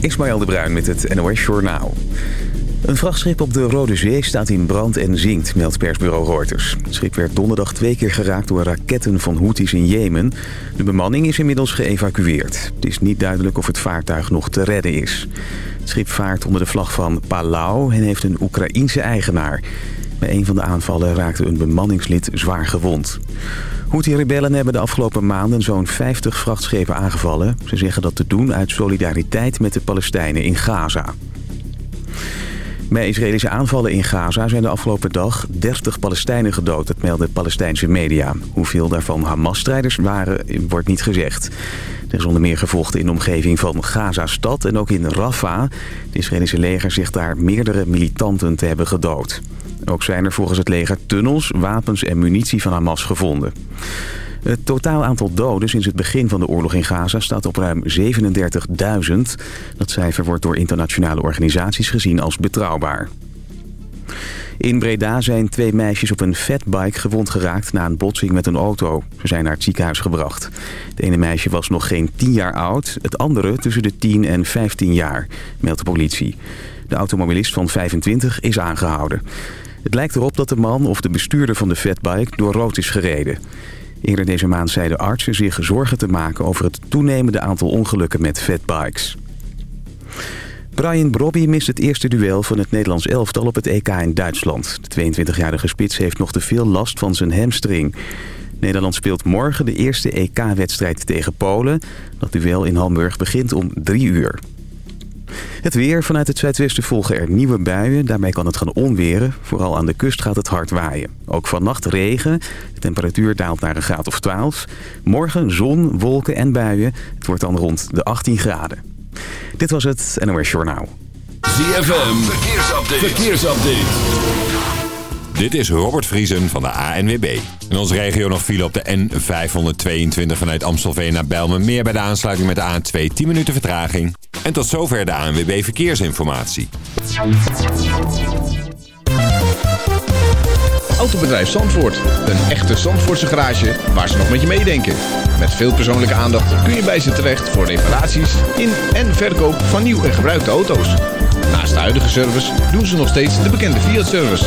Ismaël de Bruin met het NOS Journaal. Een vrachtschip op de Rode Zee staat in brand en zinkt, meldt persbureau Reuters. Het schip werd donderdag twee keer geraakt door raketten van Houthis in Jemen. De bemanning is inmiddels geëvacueerd. Het is niet duidelijk of het vaartuig nog te redden is. Het schip vaart onder de vlag van Palau en heeft een Oekraïense eigenaar. Bij een van de aanvallen raakte een bemanningslid zwaar gewond. Houthi-rebellen hebben de afgelopen maanden zo'n 50 vrachtschepen aangevallen. Ze zeggen dat te doen uit solidariteit met de Palestijnen in Gaza. Bij Israëlische aanvallen in Gaza zijn de afgelopen dag 30 Palestijnen gedood. Dat melden Palestijnse media. Hoeveel daarvan Hamas-strijders waren, wordt niet gezegd. Er is onder meer gevochten in de omgeving van Gaza-stad en ook in Rafah. Het Israëlische leger zegt daar meerdere militanten te hebben gedood. Ook zijn er volgens het leger tunnels, wapens en munitie van Hamas gevonden. Het totaal aantal doden sinds het begin van de oorlog in Gaza staat op ruim 37.000. Dat cijfer wordt door internationale organisaties gezien als betrouwbaar. In Breda zijn twee meisjes op een fatbike gewond geraakt na een botsing met een auto. Ze zijn naar het ziekenhuis gebracht. Het ene meisje was nog geen 10 jaar oud, het andere tussen de 10 en 15 jaar, meldt de politie. De automobilist van 25 is aangehouden. Het lijkt erop dat de man of de bestuurder van de fatbike door rood is gereden. Eerder deze maand zeiden artsen zich zorgen te maken over het toenemende aantal ongelukken met fatbikes. Brian Brobby mist het eerste duel van het Nederlands elftal op het EK in Duitsland. De 22-jarige spits heeft nog te veel last van zijn hamstring. Nederland speelt morgen de eerste EK-wedstrijd tegen Polen. Dat duel in Hamburg begint om drie uur. Het weer. Vanuit het zuidwesten volgen er nieuwe buien. Daarmee kan het gaan onweren. Vooral aan de kust gaat het hard waaien. Ook vannacht regen. De temperatuur daalt naar een graad of 12. Morgen zon, wolken en buien. Het wordt dan rond de 18 graden. Dit was het NOS Journaal. ZFM. Verkeersupdate. Verkeersupdate. Dit is Robert Vriesen van de ANWB. In onze regio nog file op de N522 vanuit Amstelveen naar Bijlmermeer... bij de aansluiting met de A2 10 minuten vertraging. En tot zover de ANWB Verkeersinformatie. Autobedrijf Zandvoort. Een echte Zandvoortse garage waar ze nog met je meedenken. Met veel persoonlijke aandacht kun je bij ze terecht... voor reparaties in en verkoop van nieuw en gebruikte auto's. Naast de huidige service doen ze nog steeds de bekende Fiat-service...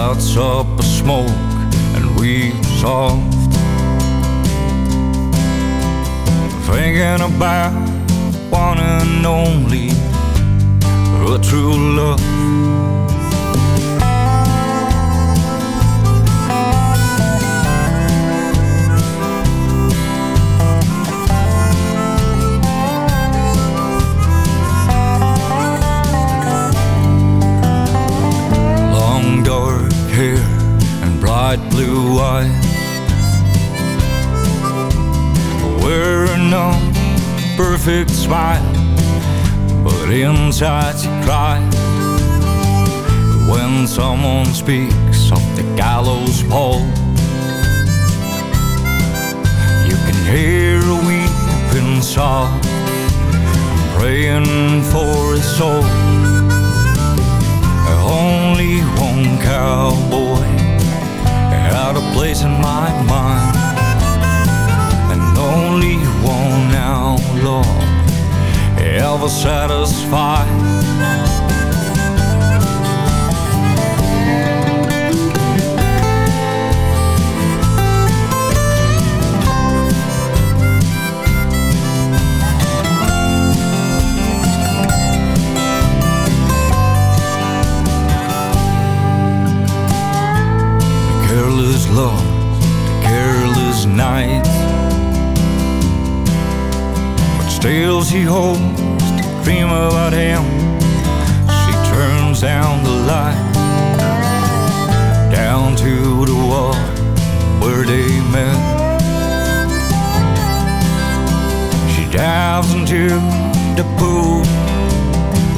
Lights up a smoke and soft. Thinking about one and only, her true love. Bright blue eyes. Wearing a perfect smile, but inside she cries. When someone speaks of the gallows pole, you can hear a weeping sob, praying for his soul. Only one cowboy a place in my mind, and only one outlaw ever satisfied. Still she hopes to dream about him. She turns down the light down to the wall where they met. She dives into the pool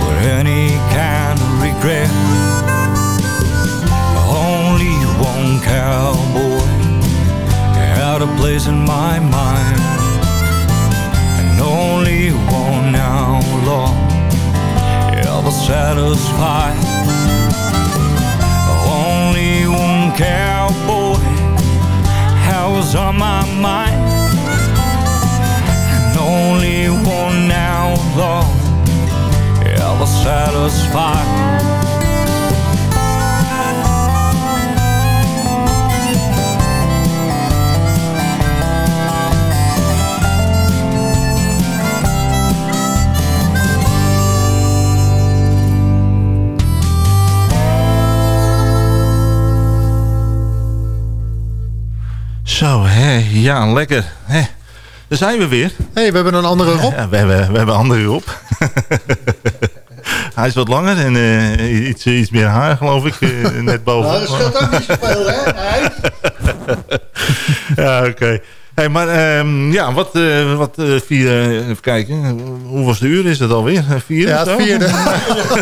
with any kind of regret. Only one cowboy had a place in my mind, one outlaw ever satisfied. Only one cowboy was on my mind, and only one outlaw ever satisfied. Hè, ja, lekker. Hè. Daar zijn we weer. Hé, hey, we hebben een andere Rob. Ja, we, hebben, we hebben een andere Rob. Hij is wat langer en uh, iets, iets meer haar, geloof ik, uh, net boven. nou, dat scheelt ook niet zoveel, hè? ja, oké. Okay. Hey, maar um, ja, wat, uh, wat uh, vier, even kijken. Hoe was de uur? Is het alweer? Vier? Ja, het vierde.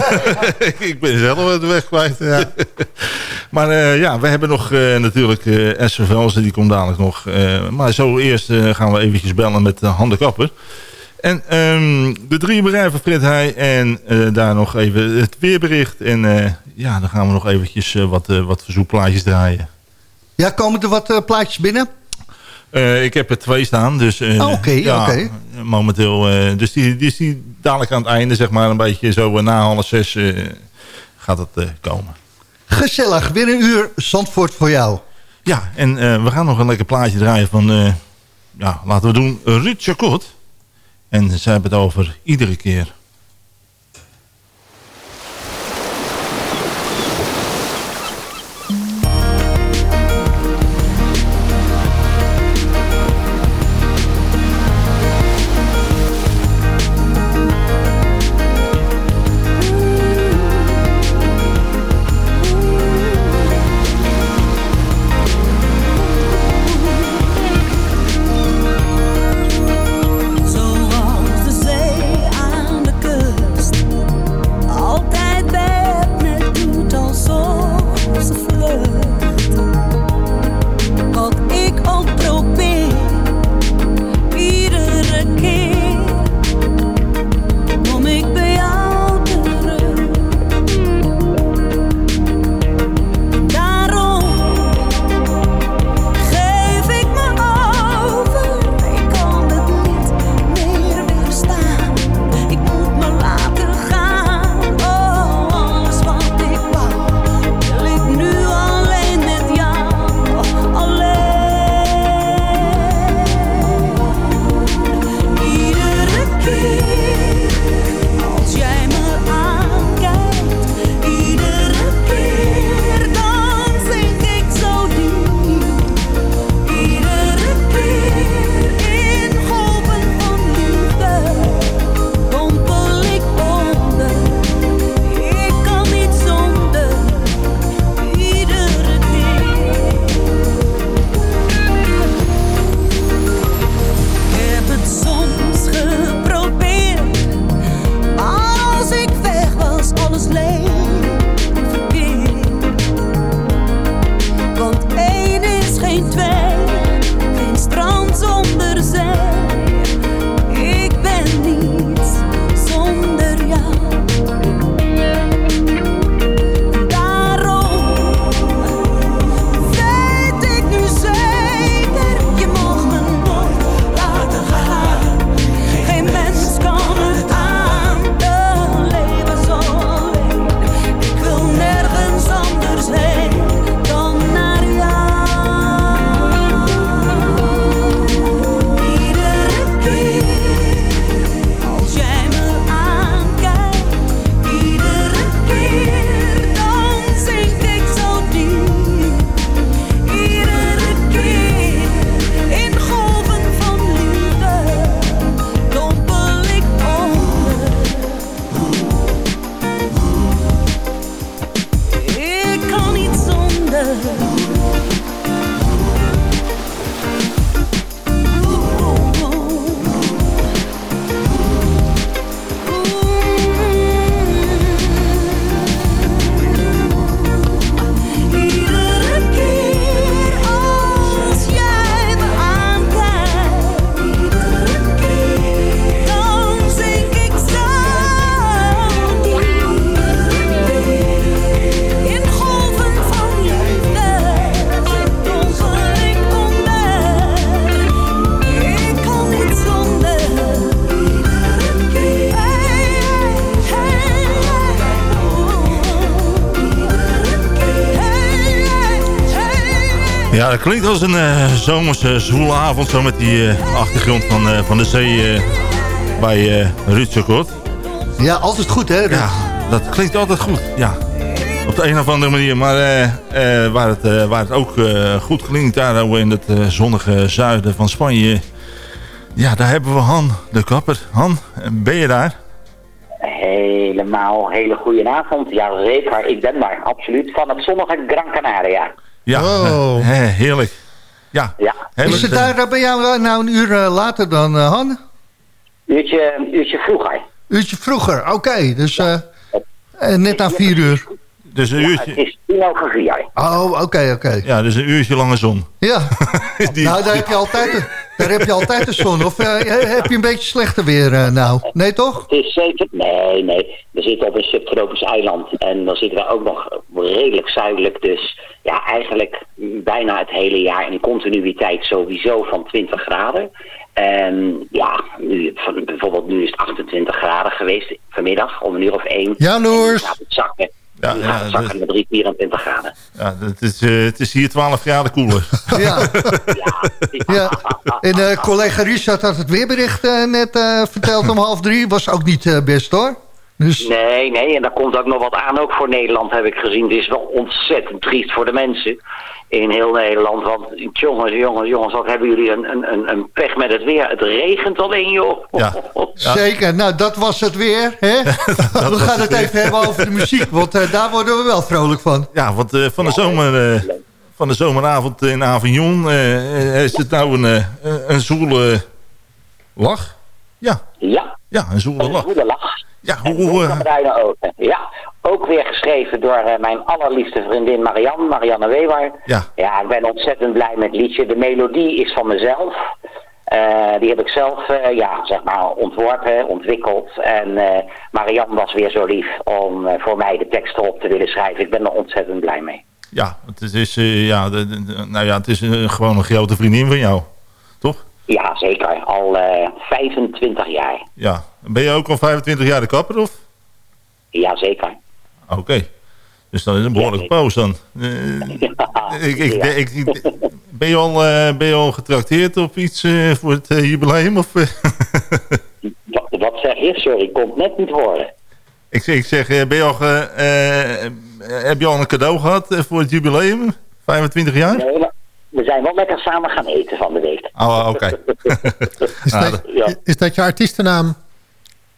ik ben zelf de weg kwijt. Ja. maar uh, ja, we hebben nog natuurlijk uh, Esther Velsen, die komt dadelijk nog. maar zo eerst gaan we eventjes bellen met Han de Kapper. En um, de drie bedrijven Frit Heij en daar nog even het weerbericht. En ja, dan gaan we nog eventjes wat, wat verzoekplaatjes draaien. Ja, komen er wat plaatjes binnen? Uh, ik heb er twee staan. Dus, uh, Oké, okay, ja, okay. Momenteel. Uh, dus die, die is die dadelijk aan het einde, zeg maar, een beetje zo na half zes gaat het komen. Gezellig, weer een uur Zandvoort voor jou. Ja, en we gaan nog een lekker plaatje draaien van, ja, laten we doen, Ruud Chacot. En ze hebben het over iedere keer. Ja, dat klinkt als een eh, zomerse zwoele avond zo met die eh, achtergrond van, eh, van de zee eh, bij uh, Ruud Ja, altijd goed, hè? Ruud? Ja, dat klinkt altijd goed, ja. Op de een of andere manier, maar eh, eh, waar, het, eh, waar het ook eh, goed klinkt, daar in het eh, zonnige zuiden van Spanje. Ja, daar hebben we Han, de kapper. Han, ben je daar? Helemaal, hele goede avond. Ja, zeker. Ik ben daar, absoluut. Van het zonnige Gran Canaria. Ja, Oh. eh, heerlijk. Ja, Ja. Is het daar eh, bij jou eh, nou een uur eh, later dan, eh, Han? Uurtje, uurtje vroeger. Uurtje vroeger, oké. dus eh, eh, net na vier uur. Dus een Ja, uurtje, het is tien over vier. Oh, oké, oké. ja, dus een uurtje lange zon. Ja, Die- nou daar heb je altijd, daar heb je altijd de zon. Of eh, heb je een beetje slechter weer eh, nou? Nee, toch? Het is zeker... Nee, nee. We zitten op een subtropisch eiland. En dan zitten we ook nog redelijk zuidelijk. Dus ja, eigenlijk bijna het hele jaar in continuïteit sowieso van 20 graden. En ja, nu, bijvoorbeeld nu is het 28 graden geweest vanmiddag om een uur of één. Ja, Noors. En nu gaat het zakken. Ja, ja, zakken naar 3, 24 graden. Ja, het is, eh, het is hier 12 graden koeler. Ja, Ja, ja. En eh, collega Richard had het weerbericht eh, net eh, verteld om half drie. Was ook niet best, hoor. Dus Nee, nee, en daar komt ook nog wat aan, ook voor Nederland heb ik gezien. Het is wel ontzettend triest voor de mensen in heel Nederland. Want jongens, jongens, jongens, wat hebben jullie een, een, een, een pech met het weer. Het regent alleen, joh. Ja. zeker. Nou, dat was het weer. Hè? we gaan het even hebben over de muziek. Want eh, daar worden we wel vrolijk van. Ja, want eh, van, de zomer, eh, van de zomeravond in Avignon eh, is het nou een, eh, een zoele lach? Ja, Ja, ja, een zoele een goede lach. Ja, En hoe... eh, donkerbruine ogen. Ja, ook weer geschreven door eh, mijn allerliefste vriendin Marianne, Marianne Weber. Ja. Ja, ik ben ontzettend blij met het liedje. De melodie is van mezelf. Eh, die heb ik zelf, eh, ja, zeg maar, ontworpen, ontwikkeld. En eh, Marianne was weer zo lief om eh, voor mij de tekst erop te willen schrijven. Ik ben er ontzettend blij mee. ja, het is, eh, ja, de, de- de- nou ja, het is eh, gewoon een grote vriendin van jou, toch? Ja, zeker. Al eh 25 jaar. Ja. Ben je ook al 25 jaar de kapper, of? Ja, zeker. Oké. Dus dat is een behoorlijke Ja, pauze dan. Eh, ik, ik, Ja. ik, ik- ben, je al, eh, ben je al getrakteerd op iets eh, voor het eh, jubileum? Of, eh? Wat, wat zeg je? Sorry, ik kon het net niet horen. ik, zeg- ik zeg, eh, ben je al, eh, heb je al een cadeau gehad eh, voor het jubileum? 25 jaar? Nee, we zijn wel lekker samen gaan eten van de week. Oh, oké. Is, Ah, dat, is dat je artiestennaam?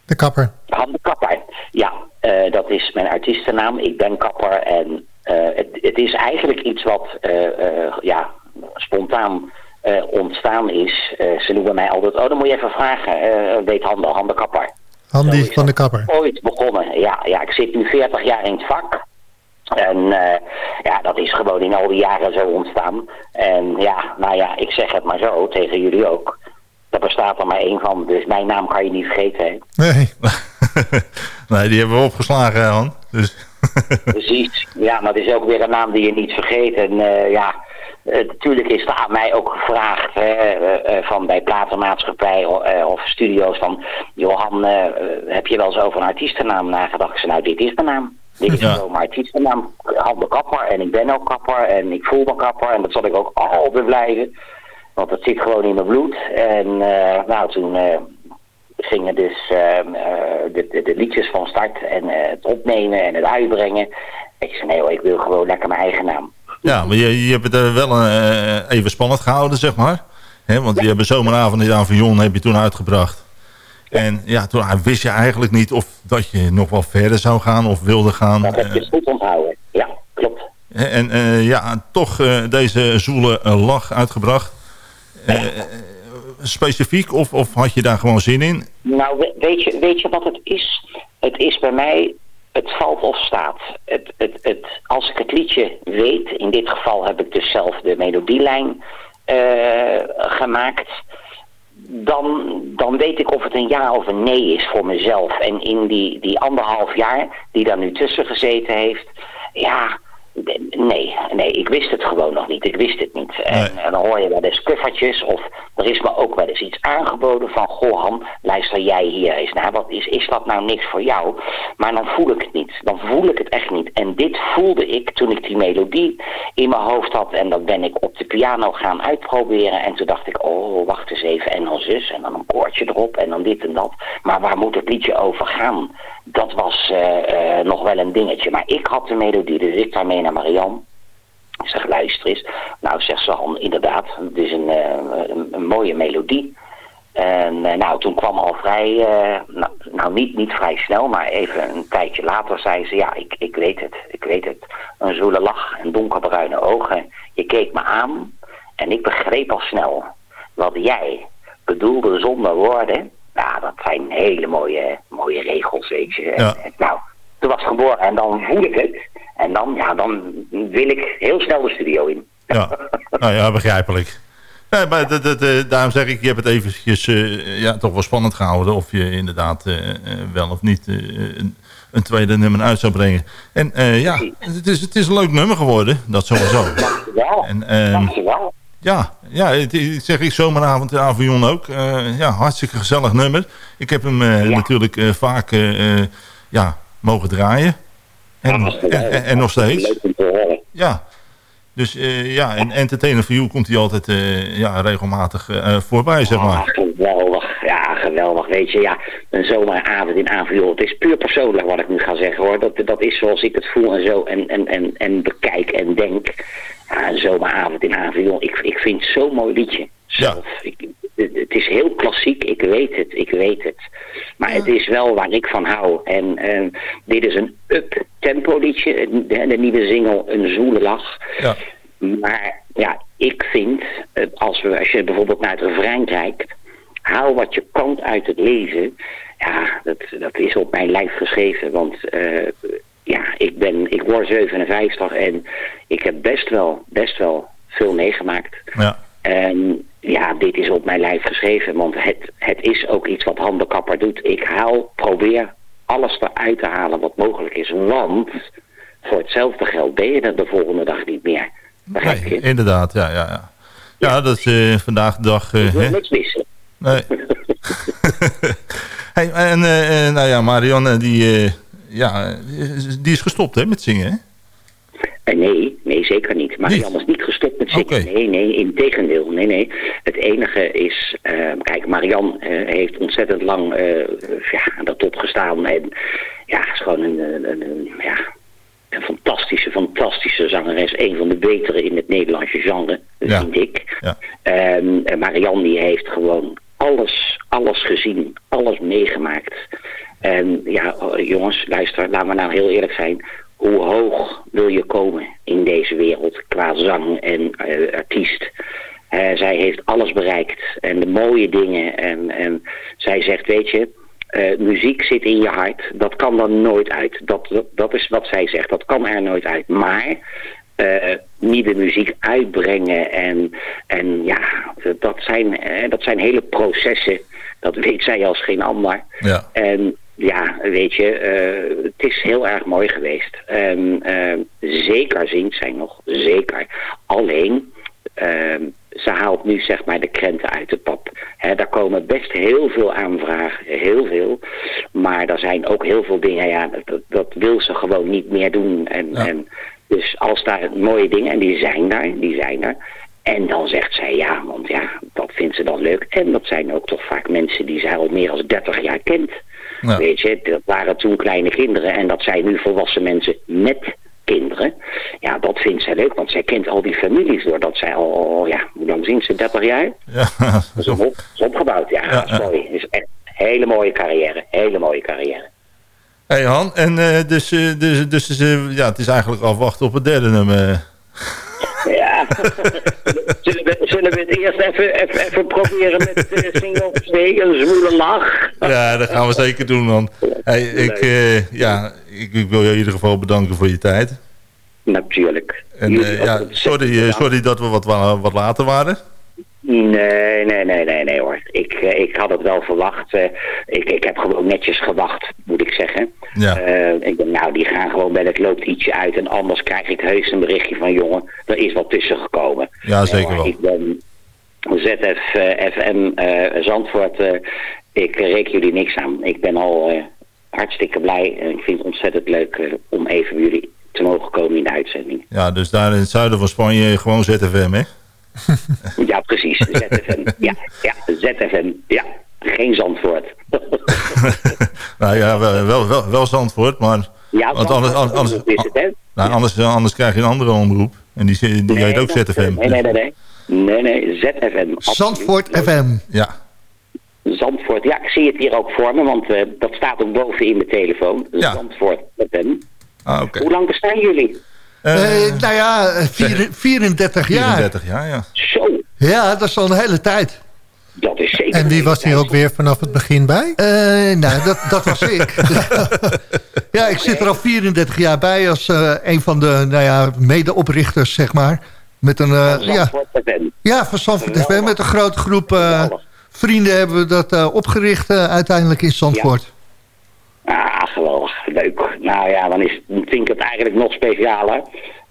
De kapper. Han de Kapper. Ja, eh, dat is mijn artiestennaam. Ik ben kapper en eh, het, het is eigenlijk iets wat eh, eh, ja, spontaan eh, ontstaan is. Eh, ze noemen mij altijd, oh dan moet je even vragen, eh, weet Han de, Han de Kapper. Handy van de kapper. Ooit begonnen, ja, ja. Ik zit nu 40 jaar in het vak. En eh, ja, dat is gewoon in al die jaren zo ontstaan. En ja, nou ja, ik zeg het maar zo, tegen jullie ook. Er bestaat er maar één van, dus mijn naam kan je niet vergeten. Hè. Nee. nee, die hebben we opgeslagen, Han. Dus, Precies. Ja, maar het is ook weer een naam die je niet vergeet. En eh, ja, natuurlijk is er aan mij ook gevraagd hè, eh, van bij platenmaatschappij of studio's van... Johan, heb je wel eens over een artiestennaam nagedacht? Ik zei, nou, dit is mijn naam. Dit is Ja. gewoon mijn artiestennaam. Han de Kapper. En ik ben ook kapper. En ik voel me kapper. En dat zal ik ook altijd blijven. Want dat zit gewoon in mijn bloed. En eh, nou, toen... eh, gingen dus ehm, eh, de, de, de liedjes van start en het opnemen en het uitbrengen. Ik zei, nee hoor, ik wil gewoon lekker mijn eigen naam. ja, maar je, je hebt het wel even spannend gehouden, zeg maar. Hè, want je hebt zomeravond in Avignon heb je toen uitgebracht. En ja, toen wist je eigenlijk niet of dat je nog wel verder zou gaan of wilde gaan. Dat heb Eh, je goed onthouden. Ja, klopt. En eh, ja, toch eh, deze zoele eh, lach uitgebracht. Eh, eh, specifiek of, of had je daar gewoon zin in? Nou, we- weet je, weet je wat het is? Het is bij mij, het valt of staat. Het, het, het, als ik het liedje weet, in dit geval heb ik dus zelf de melodielijn eh, gemaakt... Dan, dan weet ik of het een ja of een nee is voor mezelf. En in die, die anderhalf jaar die daar nu tussen gezeten heeft... Ja, Nee, nee, ik wist het gewoon nog niet. Ik wist het niet. En, en dan hoor je wel eens kuffertjes of er is me ook wel eens iets aangeboden van... Goh Han, luister jij hier eens naar. Wat is, is dat nou niks voor jou? Maar dan voel ik het niet. Dan voel ik het echt niet. En dit voelde ik toen ik die melodie in mijn hoofd had. En dat ben ik op de piano gaan uitproberen. En toen dacht ik, oh, wacht eens even. En dan zus en dan een koortje erop en dan dit en dat. Maar waar moet het liedje over gaan? Dat was uh, uh, nog wel een dingetje. Maar ik had de melodie, dus ik daarmee naar Marianne. Ik zeg, luister eens. Nou, zegt ze inderdaad, het is een, uh, een, een, mooie melodie. En nou, toen kwam al vrij, nou, nou, niet, niet vrij snel, maar even een tijdje later zei ze, ja, ik, ik weet het, ik weet het. Een zoele lach en donkerbruine ogen. Je keek me aan en ik begreep al snel wat jij bedoelde zonder woorden. Nou, dat zijn hele mooie, mooie regels, weet je. Ja. Nou, toen was geboren en dan voel ik het. En dan, ja, dan wil ik heel snel de studio in. Ja, nou ja, begrijpelijk. Maar dat, dat, daarom zeg ik, je hebt het eventjes uh, ja, toch wel spannend gehouden... of je inderdaad uh, wel of niet uh, een, een, tweede nummer uit zou brengen. En ja, het is, het is een leuk nummer geworden, dat sowieso. Dankjewel, en, dankjewel. Ja, ja het, zeg ik zomeravond in Avion ook. ja, hartstikke gezellig nummer. Ik heb hem ja. natuurlijk vaak ja, mogen draaien. En, ja, en, en, en nog steeds. Ja, dus ja, en Entertainer for You komt hij altijd ja, regelmatig voorbij, zeg maar. Oh, geweldig, ja, geweldig. Weet je, ja, een zomeravond in Avion. Het is puur persoonlijk wat ik nu ga zeggen, hoor. Dat, dat is zoals ik het voel en zo en, en, en, en bekijk en denk. Een zomeravond in Avion. Ik, ik vind het zo'n mooi liedje. Zelf. Ja. Ik, het is heel klassiek, ik weet het, ik weet het. Maar ja. het is wel waar ik van hou. En uh, dit is een up-tempo liedje, de, de, nieuwe single Een Zoele Lach. Ja. Maar ja, ik vind, als, we, als je bijvoorbeeld naar het refrein kijkt... haal wat je kan uit het lezen. Ja, dat, dat is op mijn lijf geschreven, want... Uh, ja, ik, ben, ik word 57 en ik heb best wel, best wel veel meegemaakt. Ja. En ja, dit is op mijn lijf geschreven, want het, het is ook iets wat Han de Kapper doet. Ik haal, probeer alles eruit te halen wat mogelijk is, want voor hetzelfde geld ben je er de volgende dag niet meer. Begrijp je? Nee, inderdaad, ja, ja, ja. Ja, ja dat is uh, vandaag de dag... Uh, ik wil niks missen. Nee. hey, en uh, nou ja, Marianne, die, ja, die is gestopt hè, met zingen, hè? Uh, nee, nee, zeker niet. Marianne is niet gestopt met zingen. Okay. Nee, nee, in tegendeel. Nee, nee. Het enige is, uh, kijk, Marianne uh, heeft ontzettend lang ja, aan de top gestaan. En ja, is gewoon een, een, een, ja, een fantastische, fantastische zangeres. Een van de betere in het Nederlandse genre, ja. vind ik. Ja. Um, Marianne die heeft gewoon alles, alles gezien, alles meegemaakt. En ja, jongens, luister, laten we nou heel eerlijk zijn hoe hoog wil je komen in deze wereld qua zang en uh, artiest. Uh, zij heeft alles bereikt en de mooie dingen. En, en zij zegt, weet je, uh, muziek zit in je hart. Dat kan er nooit uit. Dat, dat, dat, is wat zij zegt. Dat kan er nooit uit. Maar nieuwe muziek uitbrengen en, en ja, dat zijn, dat zijn hele processen. Dat weet zij als geen ander. Ja. En ja, weet je, uh, het is heel erg mooi geweest. Um, uh, zeker zingt zij nog, zeker. Alleen, uh, ze haalt nu zeg maar de krenten uit de pap. He, daar komen best heel veel aanvragen, heel veel. Maar er zijn ook heel veel dingen, ja, dat, dat wil ze gewoon niet meer doen. En, ja. en dus als daar mooie dingen, en die zijn daar, die zijn er... En dan zegt zij ja, want ja, dat vindt ze dan leuk. En dat zijn ook toch vaak mensen die zij al meer dan 30 jaar kent. Ja. Weet je, dat waren toen kleine kinderen en dat zijn nu volwassen mensen met kinderen. Ja, dat vindt zij leuk, want zij kent al die families doordat zij al, al ja, hoe lang zien ze, 30 jaar? Ja, dat is, op, is opgebouwd, ja, Ja, ja. sorry. is echt een hele mooie carrière, hele mooie carrière. Hey Han, en uh, dus, uh, dus, dus uh, ja, het is eigenlijk afwachten op het derde nummer. Ja, zullen, we, zullen we het eerst even, even, even proberen met uh, single 2, een zwoele lach? Ja, dat gaan we zeker doen man. Hey, ik, uh, ja, ik, ik, wil je in ieder geval bedanken voor je tijd. Natuurlijk. En uh, ja, sorry, sorry dat we wat, wat later waren. Nee, nee, nee, nee, nee hoor. Ik, eh, ik had het wel verwacht. Eh, ik, ik heb gewoon netjes gewacht, moet ik zeggen. Ja. Eh, ik denk, nou, die gaan gewoon bij het loopt ietsje uit. En anders krijg ik heus een berichtje van, jongen, er is wat tussen gekomen. Ja, zeker wel. Ik ben ZF, eh, FM, eh, Zandvoort. ik reken jullie niks aan. Ik ben al hartstikke blij. En ik vind het ontzettend leuk om even bij jullie te mogen komen in de uitzending. Ja, dus daar in het zuiden van Spanje gewoon ZFM, hè? Ja, precies. ZFM. ja, ja, ZFM. Ja, geen Zandvoort. nou ja, wel, wel, wel, wel Zandvoort, maar... Ja, want anders, anders, anders, is het, hè? nou, anders, anders krijg je een andere omroep. En die, die Nee, heet ook ZFM. Nee, nee, nee, nee. Nee, nee, ZFM. absoluut. Zandvoort FM. Ja, Zandvoort, ja, ik zie het hier ook voor me, want eh, dat staat ook boven in mijn telefoon. Ja. Zandvoort FM. ah, oké. Hoe lang bestaan jullie? Eh, Eh, nou ja, eh, vier- 34 jaar. 34 jaar, ja. Zo, Ja, dat is al een hele tijd. dat is zeker... En wie was hier ook weer vanaf het begin bij? Eh, nou, dat, dat was ik. ja, ik zit er al 34 jaar bij als eh, een van de nou ja, medeoprichters, zeg maar. Met een, eh, ja, Zandvoort FM. ja, van Zandvoort Geweldig. FM. Met een grote groep eh, vrienden hebben we dat eh, opgericht eh, uiteindelijk in Zandvoort. Ah, geweldig. Leuk. Nou ja, dan is, vind ik het eigenlijk nog specialer.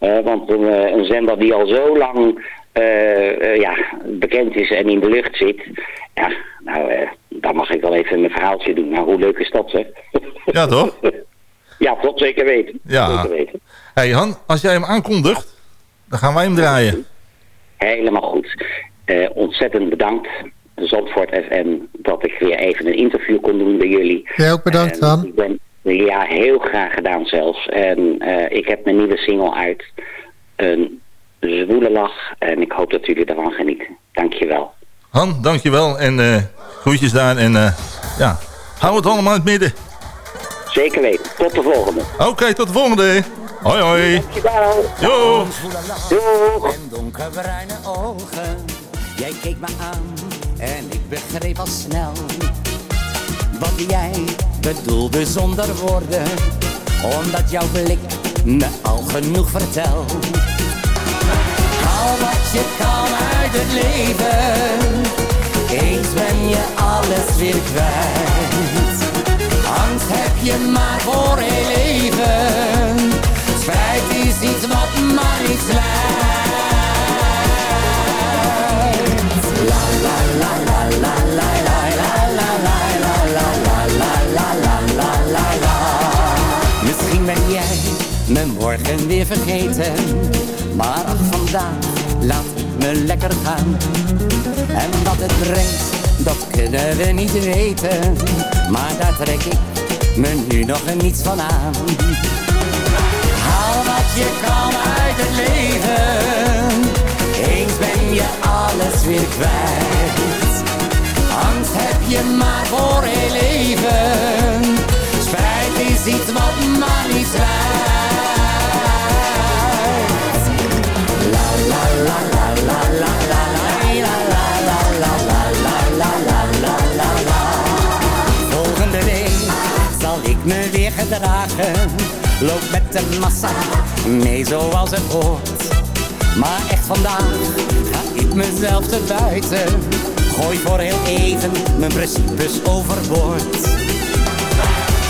Eh, want een, eh, een zender die al zo lang eh, ja, bekend is en in de lucht zit. Ja, nou, dan mag ik wel even mijn verhaaltje doen. Nou, hoe leuk is dat, zeg? Ja, toch? ja, tot zeker weten. Ja. Zeker weten. hey Han, als jij hem aankondigt, dan gaan wij hem draaien. Helemaal goed. Ontzettend bedankt, Zandvoort FM, dat ik weer even een interview kon doen bij jullie. Jij ook bedankt, Han. Ik ben, ja, heel graag gedaan zelfs. En eh, ik heb mijn nieuwe single uit. Een zwoele lach. En ik hoop dat jullie ervan genieten. Dankjewel. Han, dankjewel en eh groetjes daar. En eh, ja, hou het allemaal in het midden. Zeker weten. Tot de volgende. Oké, tot de volgende. Hoi, hoi. Dankjewel. Jo. Doeg. En donkerbruine ogen. Jij keek me aan en ik begreep al snel. Wat jij bedoelde zonder woorden. Omdat jouw blik me al genoeg vertelt. Al wat je kan uit het leven. Eens ben je alles weer kwijt. Angst heb je maar voor heel leven. Spijt is iets wat maar niet slijt. Me morgen weer vergeten. Maar vandaag laat me lekker gaan. En wat het brengt, dat kunnen we niet weten. Maar daar trek ik me nu nog niets van aan. Haal wat je kan uit het leven. Eens ben je alles weer kwijt. Angst heb je maar voor heel leven. Spijt is iets wat maar niet slijt. Volgende week zal ik me weer gedragen. Loop met de massa mee zoals het hoort. Maar echt vandaag ga ik mezelf te buiten. Gooi voor heel even mijn principes overboord.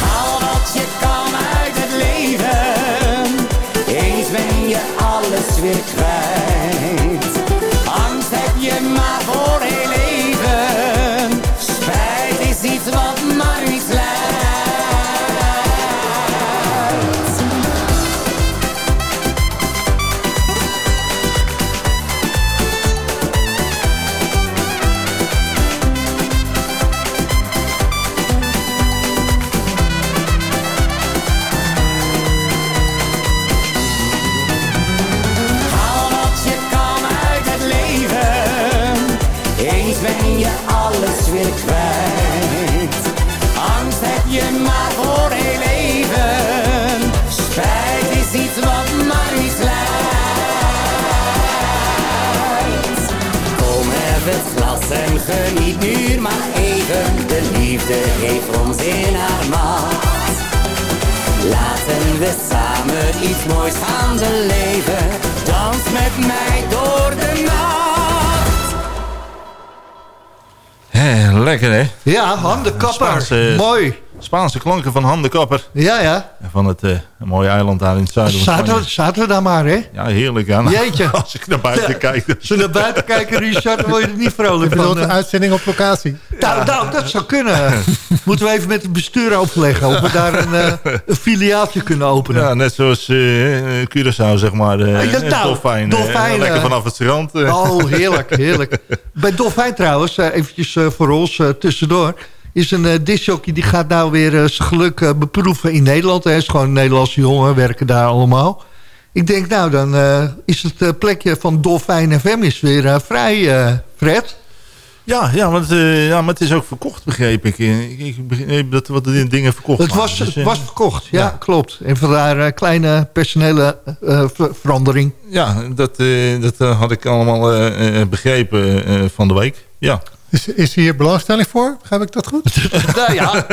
Haal wat je kan uit het leven. Eens ben je alles weer kwijt. niet nu, maar even. De liefde heeft ons in haar macht. Laten we samen iets moois gaan beleven. Dans met mij door de nacht. Lekker hè? Ja, handen Kapper. Mooi. Spaanse klanken van Han de Kapper. Ja, ja. Van het eh, mooie eiland daar in het zuiden Zaten we, zaten we daar maar, hè? Ja, heerlijk. Ja. Jeetje. Als ik naar buiten Ja. kijk. Als we naar buiten kijken, Richard, dan word je er niet vrolijk Je van. een hè? uitzending op locatie? Nou, nou, dat zou kunnen. Moeten we even met het bestuur overleggen of we daar een, eh, een filiaaltje kunnen openen. Ja, net zoals eh Curaçao, zeg maar. eh Ja, nou, dolfijn. eh, dolfijn, lekker eh. vanaf het strand. eh. Oh, heerlijk, heerlijk. Bij Dolfijn trouwens, eh, eventjes eh, voor ons eh, tussendoor... is een uh, discjockey die gaat nou weer eh, zijn geluk eh, beproeven in Nederland. Hij is gewoon een Nederlandse jongen, werken daar allemaal. Ik denk, nou, dan is het plekje van Dolfijn FM is weer vrij, Fred. Ja, ja, want, ja, maar het is ook verkocht, begreep ik. Ik, ik begreep dat wat dingen verkocht Het was, Dus, het eh, was verkocht, ja, ja. klopt. En vandaar een kleine personele ver- verandering. Ja, dat, dat had ik allemaal begrepen van de week. Ja. Is, is hier belangstelling voor? Begrijp ik dat goed? nou ja,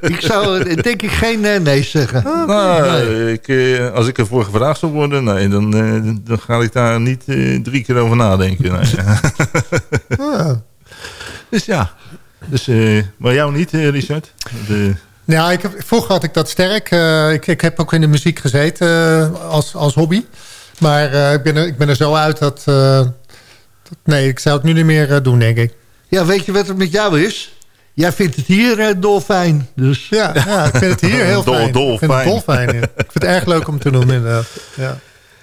ik zou denk ik geen eh, nee zeggen. Nou, eh, ik, eh, als ik ervoor gevraagd zou worden, nee, dan, eh, dan ga ik daar niet eh, drie keer over nadenken. Nee. Ah. dus ja, dus, eh, maar jou niet, Richard? De, Ja, ik heb, vroeger had ik dat sterk. Eh, ik, ik heb ook in de muziek gezeten eh, als, als hobby. Maar eh, ik, ben er, ik ben er zo uit dat, eh, dat- Nee, ik zou het nu niet meer eh, doen, denk ik. Ja, weet je wat het met jou is? Jij vindt het hier eh, dolfijn. Dus. Ja, ja, ik vind het hier heel Dol- fijn. Ik vind dolfijn. het dolfijn. ja. Ik vind het erg leuk om te doen, inderdaad. Ja.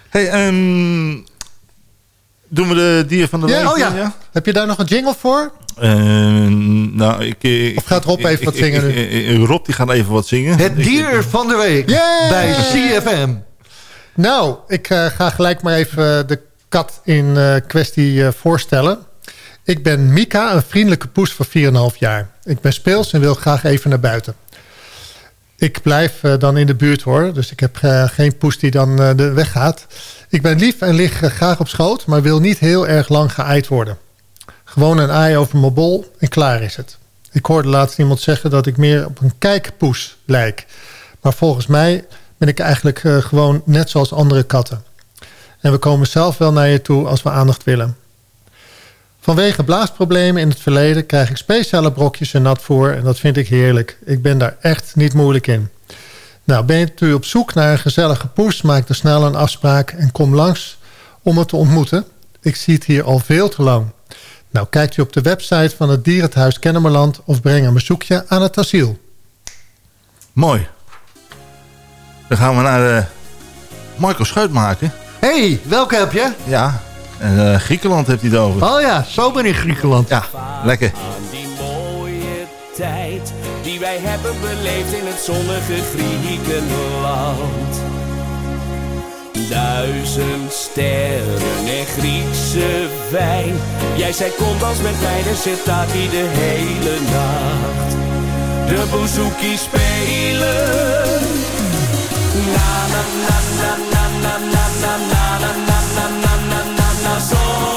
hey, ehm, doen we de dier van de Ja, week? oh ja. Heb je daar nog een jingle voor? Eh, nou, ik, eh, Of gaat Rob ik- even ik- wat ik- zingen ik- nu? ik- ik- Rob die gaat even wat zingen. Het dier van de week Yeah! bij CFM. Nou, ik eh, ga gelijk maar even de kat in eh, kwestie eh, voorstellen. Ik ben Mika, een vriendelijke poes van 4,5 jaar. Ik ben speels en wil graag even naar buiten. Ik blijf eh, dan in de buurt hoor, dus ik heb eh, geen poes die dan eh, de weg gaat. Ik ben lief en lig graag op schoot, maar wil niet heel erg lang geaaid worden. Gewoon een aai over mijn bol en klaar is het. Ik hoorde laatst iemand zeggen dat ik meer op een kijkpoes lijk. Maar volgens mij ben ik eigenlijk gewoon net zoals andere katten. En we komen zelf wel naar je toe als we aandacht willen. Vanwege blaasproblemen in het verleden krijg ik speciale brokjes en natvoer en dat vind ik heerlijk. Ik ben daar echt niet moeilijk in. Nou, bent u op zoek naar een gezellige poes, maak dan snel een afspraak en kom langs om het te ontmoeten. Ik zie het hier al veel te lang. Nou, kijkt u op de website van het Dierenthuis Kennemerland of breng een bezoekje aan het asiel. Mooi. Dan gaan we naar eh, Michael Schuitmaker. hey, welke heb je? Ja, en eh, Griekenland heeft hij het over. Oh ja, zomer in Griekenland. Ja, lekker. Aan die mooie tijd die wij hebben beleefd in het zonnige Griekenland. Duizend sterren en Griekse wijn. Jij zei kom dans met mij, dan zit daar die de hele nacht. De bouzouki spelen. Na na na na na na na na na na corazón.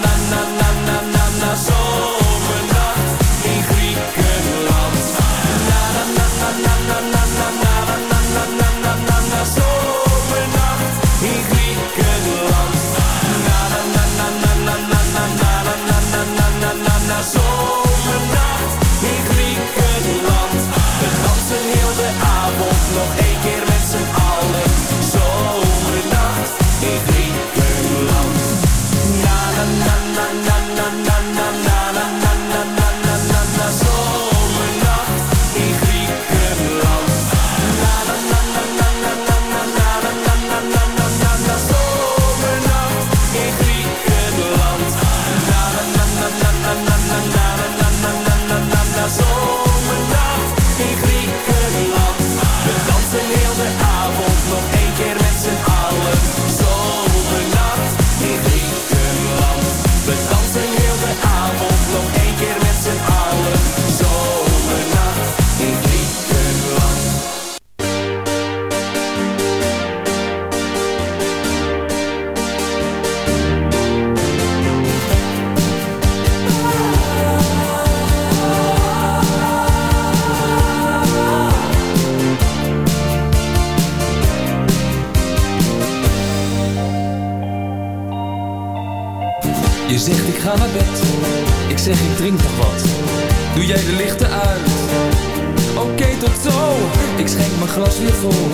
schenk mijn glas weer vol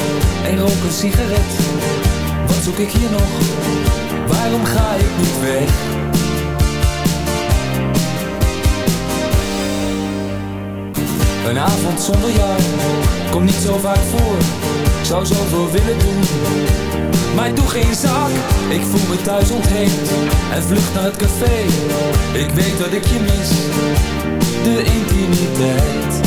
en rook een sigaret. Wat zoek ik hier nog? Waarom ga ik niet weg? Een avond zonder jou komt niet zo vaak voor. Ik zou zoveel willen doen, maar doe geen zak. Ik voel me thuis ontheemd en vlucht naar het café. Ik weet dat ik je mis, de intimiteit.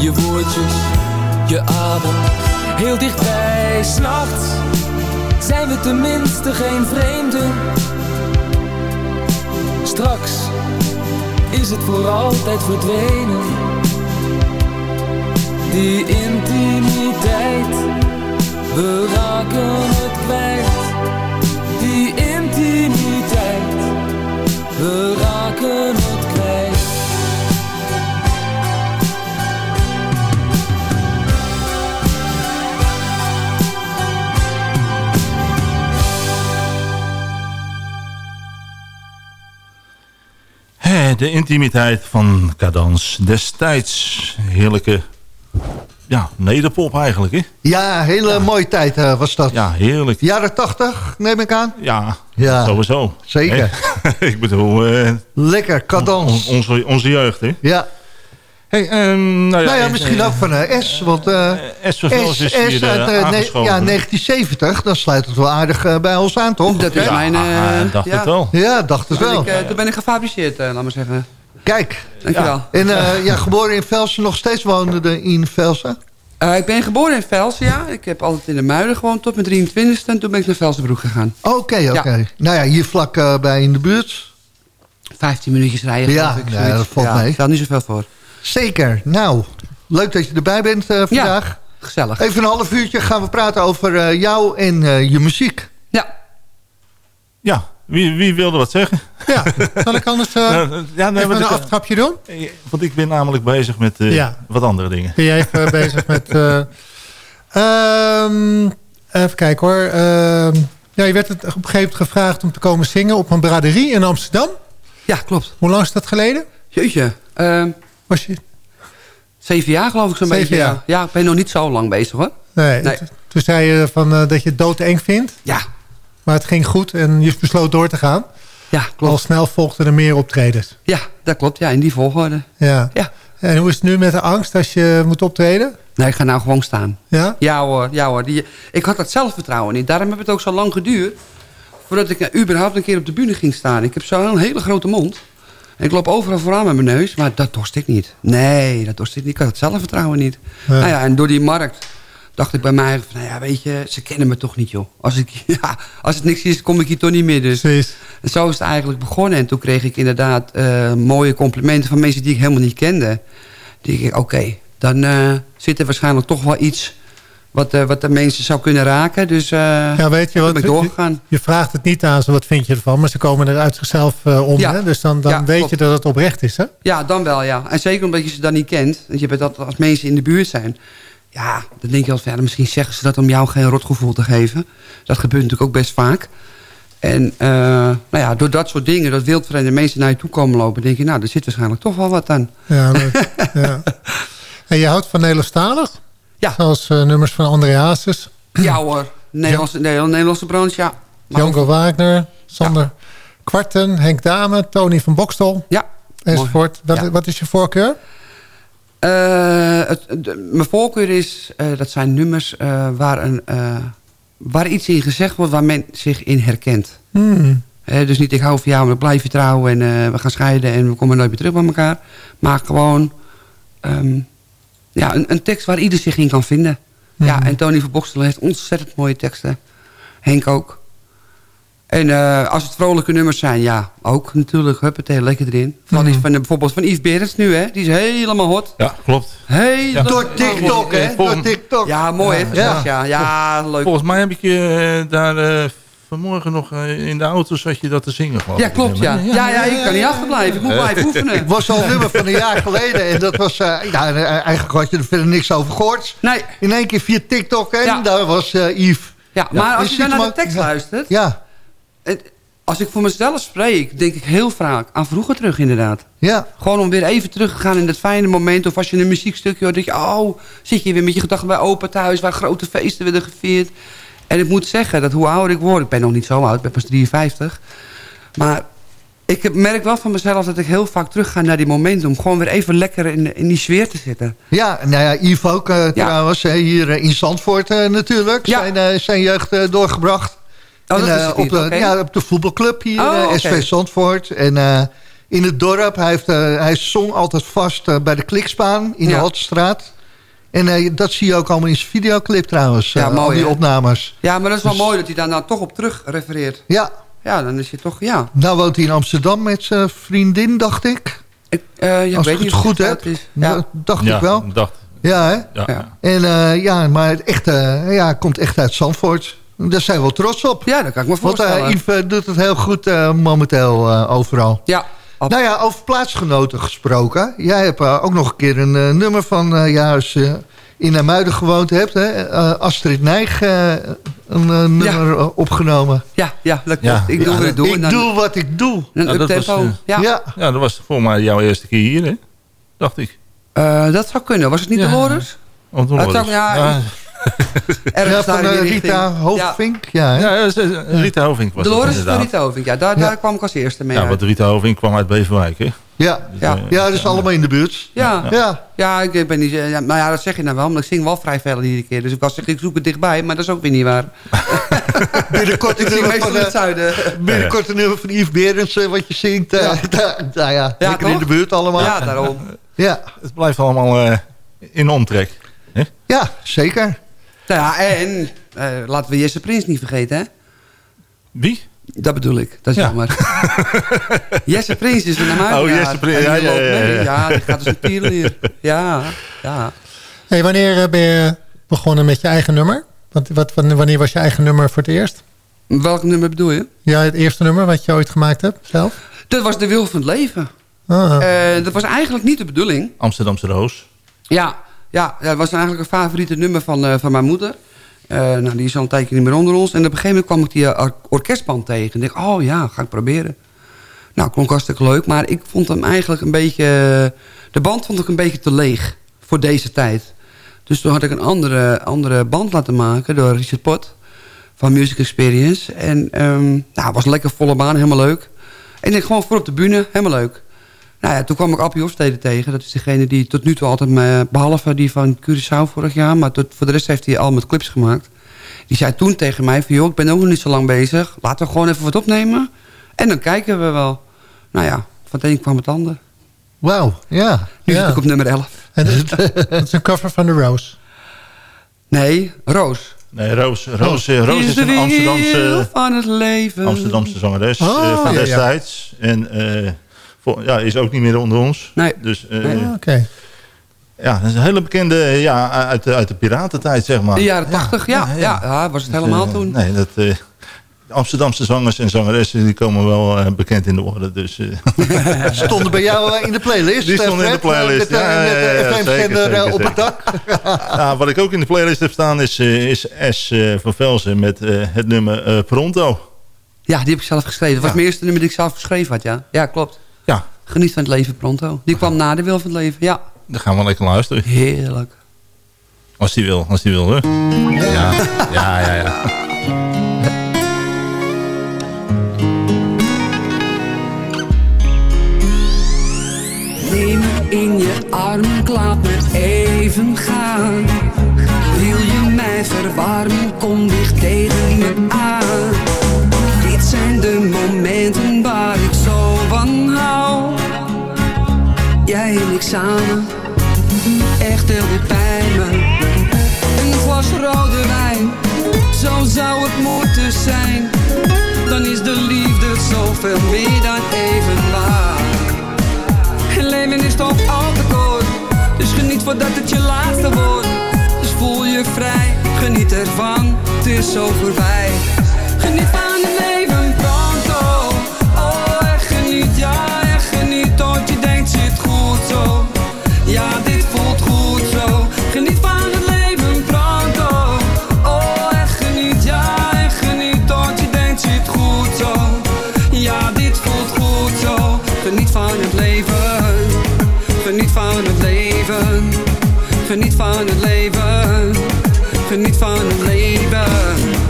je woordjes, je adem, heel dichtbij. S'nachts zijn we tenminste geen vreemden. Straks is het voor altijd verdwenen. Die intimiteit, we raken het kwijt. Hè, de intimiteit van Cadans destijds. Heerlijke ja, nederpop eigenlijk, hè? Ja, hele mooie tijd eh, was dat. Ja, heerlijk. Jaren tachtig, neem ik aan. Ja, Ja. sowieso. Zeker. Ik bedoel, eh, Lekker, cadans. on- onze, onze jeugd, hè? Ja. Hey, ehm, nou ja, nou ja, eh, misschien ook van eh, S. Want eh S. is hier, eh, uit ja, 1970. Dan sluit het wel aardig bij ons aan, toch? Dat is Ja. mijn... eh, Ah, dacht ja. het wel. Ja, dacht het wel. ik, eh, toen ben ik gefabriceerd, laat maar zeggen. Kijk. Dankjewel. En eh, ja, geboren in Velsen, nog steeds woonde in Velsen? Eh, ik ben geboren in Velsen, ja. Ik heb altijd in de Muiden gewoond tot mijn 23 en toen ben ik naar Velsenbroek gegaan. Oké, oké. Ja. Nou ja, hier vlak bij in de buurt. 15 minuutjes rijden, Ja, ik. ja, dat valt mee. stelt niet zoveel voor. Zeker. Nou, leuk dat je erbij bent eh, vandaag. Gezellig. Even een half uurtje gaan we praten over eh, jou en eh, je muziek. Ja. Ja, wie, wie wilde wat zeggen? Ja, zal ik anders eh, Nou, ja, nee, even een ik- aftrapje doen? Want ik ben namelijk bezig met eh, Ja. wat andere dingen. Ben jij even bezig met... eh, ehm, even kijken hoor. Ehm, ja, je werd het op een gegeven moment gevraagd om te komen zingen op een braderie in Amsterdam. Ja, klopt. Hoe lang is dat geleden? Jeetje. Was je... zeven jaar geloof ik zo'n beetje. jaar. Ja. ik ben nog niet zo lang bezig hoor. Nee, Toen zei je van, eh, dat je het doodeng vindt. Ja. Maar het ging goed en je besloot door te gaan. Ja, klopt. Al snel volgden er meer optredens. Ja, dat klopt. Ja, in die volgorde. Ja. Ja. En hoe is het nu met de angst als je moet optreden? Nee, ik ga nou gewoon staan. Ja? Ja hoor, ja hoor. Die, ik had dat zelfvertrouwen niet. Daarom heb het ook zo lang geduurd... voordat ik überhaupt een keer op de bühne ging staan. Ik heb zo'n hele grote mond. Ik loop overal vooraan met mijn neus. Maar dat dorst ik niet. Nee, dat dorst ik niet. Ik had het zelfvertrouwen niet. Ja. Nou ja, en door die markt dacht ik bij mij... Van, nou ja, weet je, ze kennen me toch niet, joh. Als, ik, ja, als het niks is, kom ik hier toch niet meer. Dus Precies. en zo is het eigenlijk begonnen. En toen kreeg ik inderdaad eh, mooie complimenten van mensen die ik helemaal niet kende. Die ik, oké, dan eh, zit er waarschijnlijk toch wel iets wat, eh, wat de mensen zou kunnen raken. Dus eh Ja, weet je wat? ben ik doorgegaan. Je, vraagt het niet aan ze, wat vind je ervan? Maar ze komen er uit zichzelf eh, om. Ja. Hè? Dus dan, dan Ja, weet klopt. je dat het oprecht is. Hè? Ja, dan wel, ja. En zeker omdat je ze dan niet kent. Want je bent dat als mensen in de buurt zijn. ja, dan denk je altijd, ja, misschien zeggen ze dat om jou geen rotgevoel te geven. Dat gebeurt natuurlijk ook best vaak. En nou ja, door dat soort dingen, dat wildvreemde mensen naar je toe komen lopen... denk je, nou, er zit waarschijnlijk toch wel wat aan. Ja, leuk. ja. En je houdt van Nederlandstalig? Ja. Zoals eh, nummers van André Hazes, Ja hoor, Nederlandse, Nederlandse, Nederlandse branche, ja. Maar Janko Wagner, Sander Kwarten, Henk Dame, Tony van Bokstel, Ja, enzovoort. Wat, Ja. wat is je voorkeur? Eh, het, de- mijn voorkeur is, eh, dat zijn nummers waar, een, waar iets in gezegd wordt waar men zich in herkent. Hmm. Dus niet ik hou van jou, we blijven trouwen en we gaan scheiden en we komen nooit meer terug bij elkaar. Maar gewoon ehm, ja, een, een tekst waar ieder zich in kan vinden. Ja, Mhm. en Tony van Bokstel heeft ontzettend mooie teksten. Henk ook. En eh, als het vrolijke nummers zijn, ja, ook natuurlijk. Huppatee, lekker erin. Van, die, van, de- bijvoorbeeld van Yves Berends nu, hè. Die is helemaal hot. Ja, klopt. Helemaal Door TikTok, hè? Door TikTok. Ja, mooi, hè. Ja. Ja, ja, ja leuk. Volgens mij heb ik je eh, daar eh, vanmorgen nog eh, in de auto zat je dat te zingen. Ja, klopt, ja. Ja, ja, ik kan niet achterblijven. Ik moet blijven oefenen. Ik was al een nummer van een jaar geleden. En dat was... eh, ja, eh, eigenlijk had je er verder niks over gehoord. Nee. In één keer via TikTok. En Ja. daar was eh Yves. Ja, maar als je dan naar de tekst ja. luistert... Ja, het- als ik voor mezelf spreek, denk ik heel vaak aan vroeger terug inderdaad. ja. Gewoon om weer even terug te gaan in dat fijne moment. Of als je een muziekstukje hoort, denk je... oh, zit je weer met je gedachten bij opa thuis... waar grote feesten werden gevierd. En ik moet zeggen dat hoe ouder ik word... ik ben nog niet zo oud, ik ben pas 53... maar ik merk wel van mezelf dat ik heel vaak terug ga naar die momenten... om gewoon weer even lekker in, in die sfeer te zitten. Ja, nou ja, Yves ook eh, trouwens. hier eh, in Zandvoort eh, natuurlijk. Ja. Zijn, zijn jeugd doorgebracht. Oh, En, is op, de, ja, op de voetbalclub hier, Oh. SV Zandvoort. En in het dorp, hij, heeft, hij zong altijd vast bij de Klikspaan in de Ja. En eh, dat zie je ook allemaal in zijn videoclip trouwens. Ja, eh, mooi, al die hè? opnames. Ja, maar dat is wel Dus- mooi dat hij daar nou toch op terug refereert. Ja, Ja, dan is je toch, ja. nou woont hij in Amsterdam met zijn vriendin, dacht ik. Ik, eh, ja, Als weet ik het goed dat heb. is. Ja. Ja. Dacht Ja, ik wel. dacht. Ja, hè? Ja. Ja. En eh, ja, maar het echte, ja, hij komt echt uit Zandvoort. Daar zijn we wel trots op. ja, dat kan ik me Want voorstellen. eh, Yves doet het heel goed eh, momenteel eh, overal. ja, ab- Nou ja, over plaatsgenoten gesproken. Jij hebt eh, ook nog een keer een eh, nummer van... eh, ja, als je in Amuiden gewoond hebt. Hè? eh, Astrid Nijg eh, een nummer opgenomen. ja, ja, dat Ja. klopt. Ik doe Ja, wat ik doe. ik en dan doe wat ik doe. Een Ja, dat was, ja. Ja. Ja, dat was volgens mij jouw eerste keer hier, hè? Dacht ik. Eh, dat zou kunnen. Was het niet zou- het- ja, ja, Ergens Ja, van eh, Rita. Hoofdvink. Ja, hè? ja, ja, Rita Hovink was Ja. Dolores het van. Rita Hovink. Ja, daar, Ja. daar kwam ik als eerste mee Ja, want Rita Hovink kwam uit Beverwijk, hè? ja. Ja. eh, ja, dat is allemaal in de buurt. Ja. Ja. Ja, ik ben niet... eh, Ja, nou ja, dat zeg je nou wel, maar ik zing wel vrij veel iedere keer. Dus ik was zeggen, ik zoek het dichtbij, maar dat is ook weer niet waar. Binnenkort een Ik zing nummer meestal van, in het eh, zuiden. binnenkort een nummer van Yves Berends eh, wat je zingt. eh, daar- nou ja, Ja, lekker in de buurt allemaal. Ja, daarom. Ja, Het blijft allemaal eh, in omtrek. hè? ja zeker. Nou ja, en eh, laten we Jesse Prins niet vergeten, hè? Wie? Dat bedoel ik. Dat is Ja. jammer. Jesse Prins is er naar mij. Oh, Jesse Prins, ja, ja, ja, ja. Ja, die gaat als een tierenlier. Ja, ja. Hey, wanneer eh, ben je begonnen met je eigen nummer? Wat, wat, wanneer was je eigen nummer voor het eerst? Welk nummer bedoel je? Ja, het eerste nummer wat je ooit gemaakt hebt zelf? Dat was de wil van het leven. Ah, Eh, dat was eigenlijk niet de bedoeling. Amsterdamse Roos. Ja, ja dat was eigenlijk een favoriete nummer van, eh, van mijn moeder. Eh, nou, die is al een tijdje niet meer onder ons. En op een gegeven moment kwam ik die eh, or- orkestband tegen. En dacht oh ja, ga ik proberen. Nou, klonk hartstikke leuk. Maar ik vond hem eigenlijk een beetje... De band vond ik een beetje te leeg voor deze tijd. Dus toen had ik een andere, andere band laten maken door Richard Pot van Music Experience. En ehm nou, was lekker volle baan, helemaal leuk. En ik gewoon voor op de bühne, helemaal leuk. Nou ja, toen kwam ik Appie Hofstede tegen. Dat is degene die tot nu toe altijd, me, behalve die van Curaçao vorig jaar... maar tot, voor de rest heeft hij al met clips gemaakt. Die zei toen tegen mij van... joh, ik ben ook nog niet zo lang bezig. Laten we gewoon even wat opnemen. En dan kijken we wel. Nou ja, van het een kwam het ander. Wauw, ja. Nu Ja. zit ik op nummer 11. en dat, dat is een cover van The Rose. Nee, Roos. Nee, Roos, Roos, Roos Is de een Amsterdamse, van het leven. Amsterdamse zangeres Oh, eh, van ja, ja. destijds. En eh, ja, is ook niet meer onder ons. Nee. Dus eh, Nee. Ah, Oké. ja, dat is een hele bekende ja, uit, de, uit de piratentijd, zeg maar. De jaren 80, ja. Ja, ja, ja, was het Dus, helemaal eh, toen. Nee, dat, eh, de Amsterdamse zangers en zangeressen die komen wel eh, bekend in de orde. Dus, eh. Stonden bij jou eh, in de playlist? Die stonden in de playlist. Met, eh, ja, met ja, de ja, FM-zender zeker, eh, zeker, op het dak. Ja, wat ik ook in de playlist heb staan is, eh, is S eh, van Velzen met eh, het nummer eh, Pronto. Ja, die heb ik zelf geschreven. Dat was mijn eerste nummer die ik zelf geschreven had, ja. Ja, klopt. Ja. Geniet van het leven pronto. Die kwam na de wil van het leven, ja. Dan gaan we lekker luisteren. Heerlijk. Als die wil, als die wil. Hè? Ja, ja, ja. ja. Neem me in je arm, laat me even gaan. Wil je mij verwarmen, kom dicht tegen me aan. Dit zijn de momenten waar ik zo Jij en ik samen, echt heel dicht bij me. Een glas rode wijn, zo zou het moeten zijn. Dan is de liefde zoveel meer dan even waar. Het leven is toch al te kort. Dus geniet voordat het je laatste wordt. Dus voel je vrij, geniet ervan. Het is zo voorbij. Geniet van het leven Ja, dit voelt goed zo. Geniet van het leven pronto Oh, echt geniet, ja, echt geniet Tot je denkt, zit goed zo. Ja, dit voelt goed zo. Geniet van het leven. Geniet van het leven. Geniet van het leven. Geniet van het leven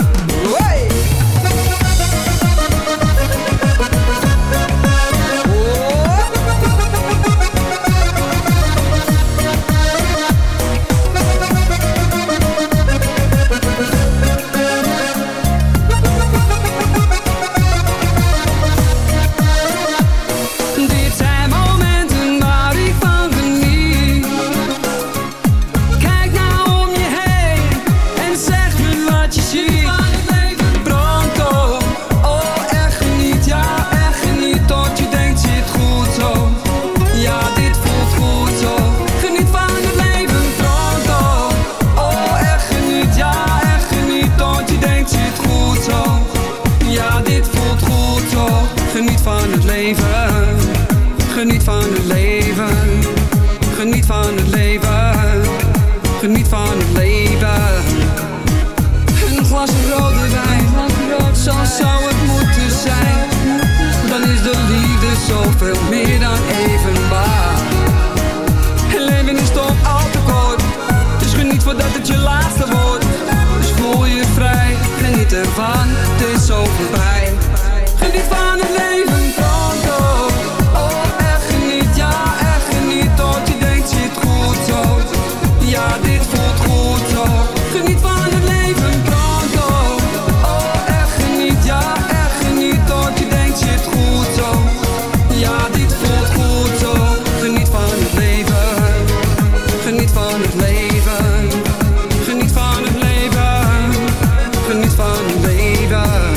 het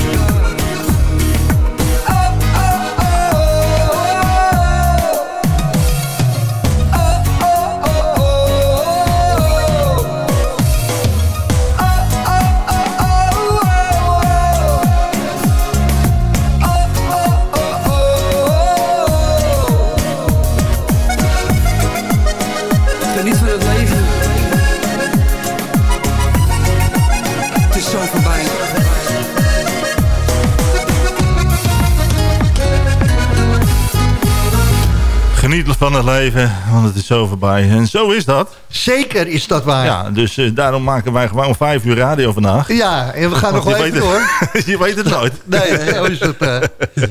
van het leven, want het is zo voorbij. En zo is dat. Zeker is dat waar. Ja, dus eh, daarom maken wij gewoon vijf uur radio vandaag. Ja, en we gaan Want nog wel even door. je weet het nooit. Nee, zo is het. eh.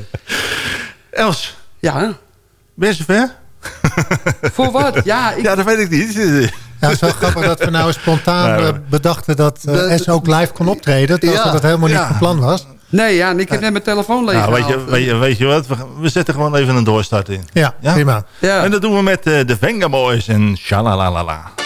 Els. Ja. Ben je zover? Voor wat? Ja, ik... ja, dat weet ik niet. Ja, het is wel grappig dat we nou spontaan bedachten dat eh, De- S ook live kon optreden. Terwijl Ja, dat helemaal niet ja. van plan was. Nee, ja, en ik heb net mijn telefoon leeg Nou, weet, je, weet, je, weet je wat? We, zetten gewoon even een doorstart in. Ja, prima. Ja. En dat doen we met eh, de Venga Boys en Shalalalala.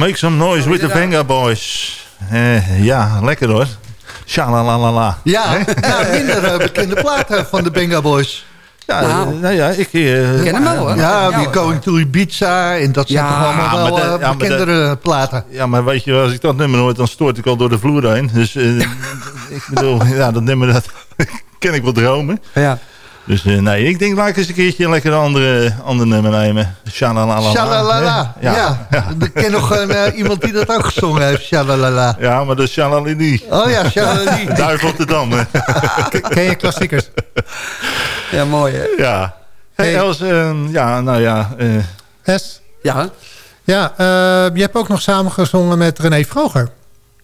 Make some noise with the Venga Boys. Eh, ja, lekker hoor. Shalalalala. Ja, ja minder eh, bekende platen van de Benga Boys. Ja, Nou. nou ja, ik... eh, ken hem wel, hoor. Ja, Ja, we hoor. going to Ibiza. En dat zijn Ja, toch allemaal wel de- eh, ja, maar de- bekendere platen. Ja, maar weet je, als ik dat nummer hoor, dan stoort ik al door de vloer heen. Dus eh, ik bedoel, ja, dat nummer, dat ken ik wel dromen. Ja. Dus eh, nee, ik denk, laat ik eens een keertje een lekker andere, ander nummer nemen. Shalalala. Shalalala. Ja, Ja. ja. Ik ken nog een, eh, iemand die dat ook gezongen heeft. Shalalala. Ja, maar dat is Shalalini. Oh ja, Shalalini. Duif Rotterdam. hè. Ken je klassiekers? Ja, mooi hè? Ja. Hey, Els, eh, ja, nou ja. eh, S? Ja. Ja, eh, je hebt ook nog samen gezongen met René Vroger.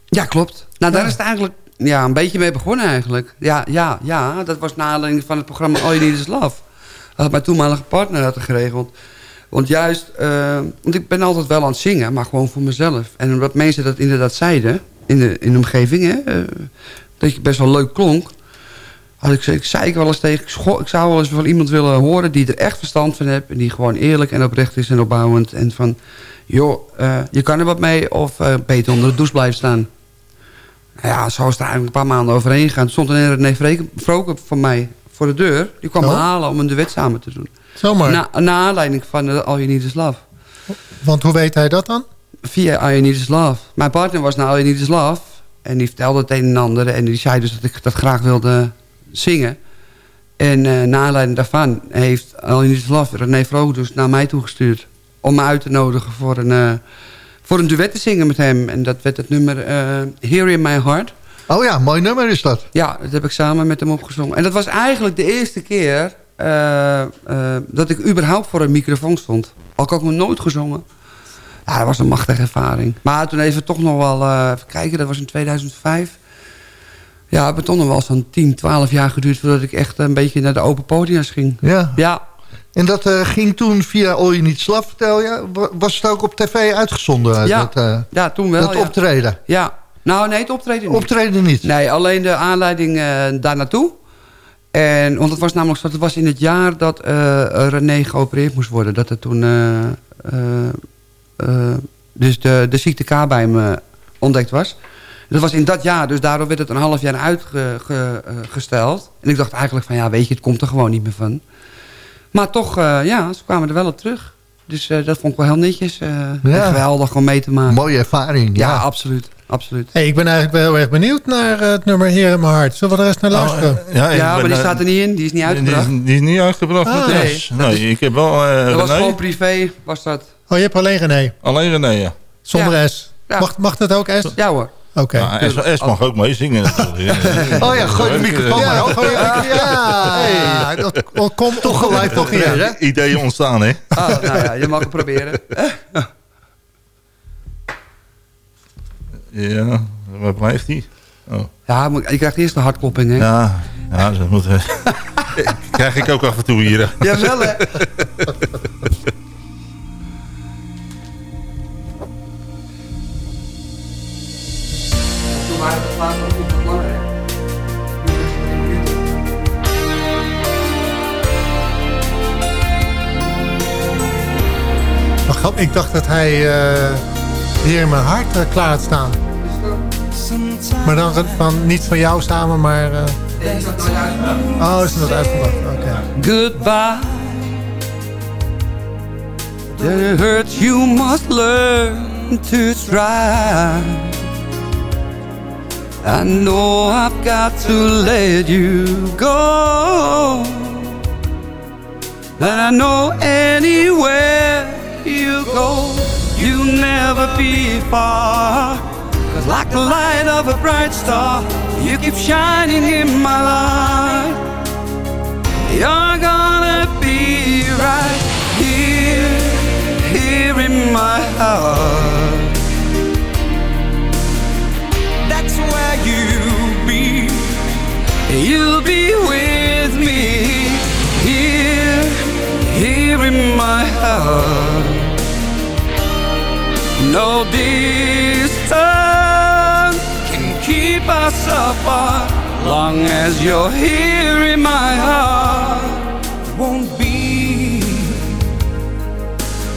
Ja, klopt. Nou, daar is het eigenlijk ja, een beetje mee begonnen eigenlijk. Ja, ja, ja dat was naar aanleiding van het programma All You Need Is Love. Dat had mijn toenmalige partner had geregeld. Want juist, eh, want ik ben altijd wel aan het zingen, maar gewoon voor mezelf. En omdat mensen dat inderdaad zeiden, in de, in de omgeving, hè, eh, dat je best wel leuk klonk. Had ik, ik zei ik wel eens tegen, ik, zou wel eens van iemand willen horen die er echt verstand van heeft. En die gewoon eerlijk en oprecht is en opbouwend. En van, joh, eh, je kan er wat mee of beter onder de douche blijven staan. Nou ja, zo is het eigenlijk een paar maanden overheen gegaan. Er stond een René Vroken van mij voor de deur. Die kwam me halen om een duet samen te doen. Zomaar. Na, na aanleiding van All You Need Is Love. Want hoe weet hij dat dan? Via All You Need Is Love. Mijn partner was naar All You Need Is Love. En die vertelde het een en ander. En die zei dus dat ik dat graag wilde zingen. En uh, na aanleiding daarvan heeft All You Need Is Love René Vroken dus naar mij toegestuurd. Om me uit te nodigen voor een, uh, voor een duet te zingen met hem. En dat werd het nummer uh, Here In My Heart. Oh ja, mooi nummer is dat. Ja, dat heb ik samen met hem opgezongen. En dat was eigenlijk de eerste keer uh, uh, dat ik überhaupt voor een microfoon stond. Al had ik nog nooit gezongen. Ja, dat was een machtige ervaring. Maar toen even toch nog wel, uh, even kijken, dat was in 2005. Ja, het heeft toch nog wel zo'n 10, 12 jaar geduurd... voordat ik echt een beetje naar de open podiums ging. Ja. Ja. En dat uh, ging toen via All You Need Slav, vertel je? Was het ook op tv uitgezonden? Ja, dat, uh, ja toen wel. Dat ja. optreden? Ja. Nou, nee, het optreden niet. Optreden niet? Nee, alleen de aanleiding uh, daar naartoe. En, want het was namelijk zo, het was in het jaar dat René geopereerd moest worden. Dat er toen dus de, de ziekte K bij me ontdekt was. Dat was in dat jaar, dus daardoor werd het een half jaar uitgesteld. En ik dacht eigenlijk van, ja, weet je, het komt er gewoon niet meer van. Maar toch, uh, ja, ze kwamen er wel op terug. Dus uh, dat vond ik wel heel netjes. Uh, ja. Geweldig om mee te maken. Mooie ervaring, ja. ja absoluut. absoluut. Hey, ik ben eigenlijk wel heel erg benieuwd naar het nummer Heer in mijn hart. Zullen we de rest naar luisteren? Oh, ja, ja maar die staat er niet in. Die is niet uitgebracht. Die is, die is niet uitgebracht. Ah, nee, nee, nee ik heb wel uh, Dat René. was gewoon privé, was dat. Oh, je hebt alleen René? Alleen René, ja. Zonder ja. S? Mag, mag dat ook S? Ja hoor. Oké. Okay. Ja, S, S mag ook meezingen oh ja, gooi de microfoon maar op. Ja, ja. Hey. dat komt toch gelijk toch hier, hè? Ideeën ontstaan, hè? Ah, nou ja, je mag het proberen. ja, waar blijft hij? Oh. Ja, je krijgt eerst de hartklopping, hè? Ja, ja dat moet... Krijg ik ook af en toe hier. Jawel, hè? Ik dacht dat hij eh, in mijn hart eh, klaar had staan. Maar dan van, niet van jou samen, maar... eh, oh, is dat uitgebracht? Oké. Goodbye. The hurt you must learn to try. I know I've got to let you go. And I know anywhere you go, you'll never be far. Cause like the light of a bright star, you keep shining in my life. You're gonna be right here, here in my heart. That's where you'll be. You'll be with me here, here in my heart. No distance can keep us apart. Long as you're here in my heart, won't be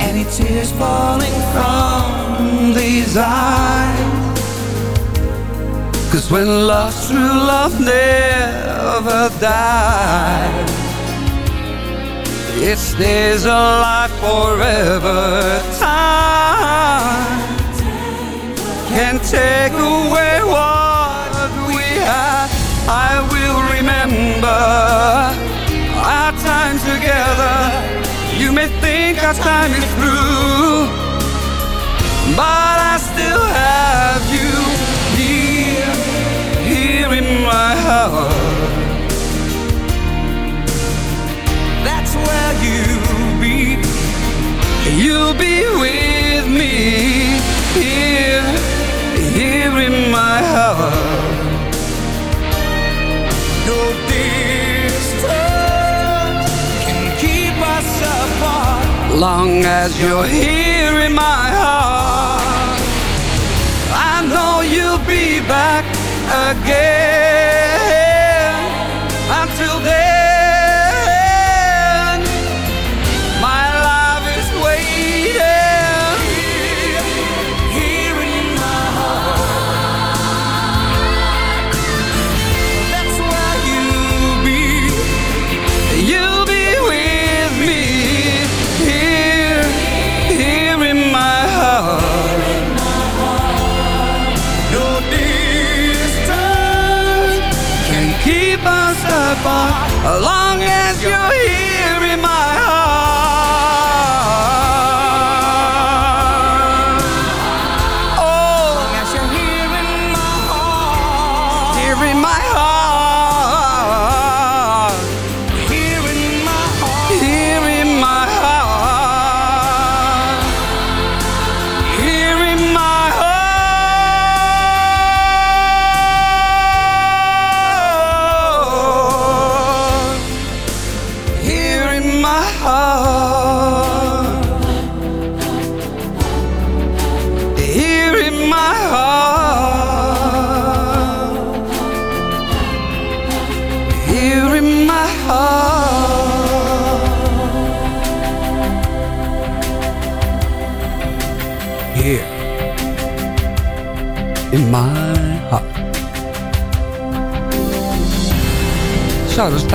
any tears falling from these eyes. Cause when love's true love never dies, it stays alive forever. Time can take away what we had. I will remember our time together. You may think our time is through, but I still have you here, here in my heart. Long as you're here in my heart, I know you'll be back again. Apart as long as you're